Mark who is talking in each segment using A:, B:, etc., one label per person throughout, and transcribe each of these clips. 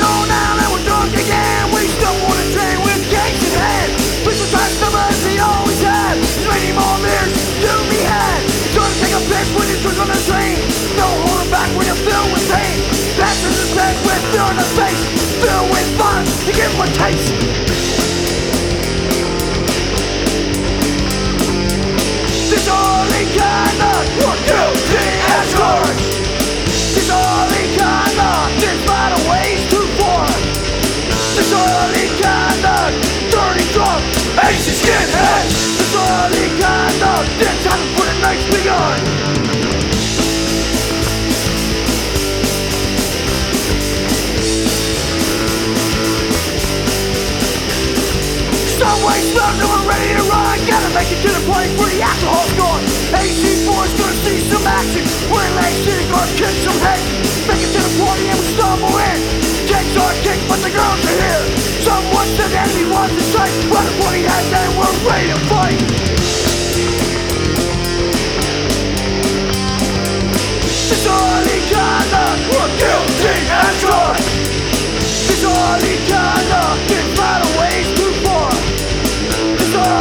A: You're not night's begun. Subway's way and we're ready to run Gotta make it to the place where the alcohol's gone. AC4's gonna see some action. We're in Lake City, gonna kick some heads. Make it to the party and we stumble in. Kicks are kicked, but the girls are here. Someone said the enemy was the same But the party had they were ready to fight.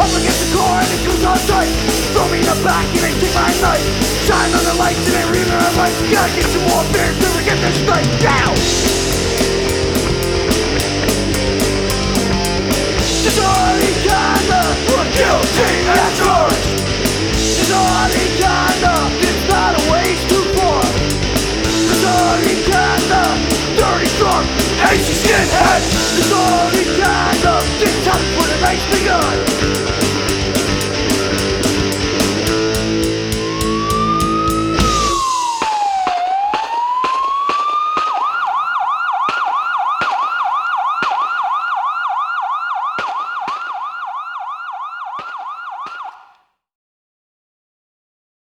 A: Up against the core and it goes on tight. Throw me in the back and they take my knife. Shine on the lights and I read my life Gotta get some warfare to forget this night Now! Hey, she's form There's only kind of dirty Hazy skinhead. There's only kind of it's time for the night's begun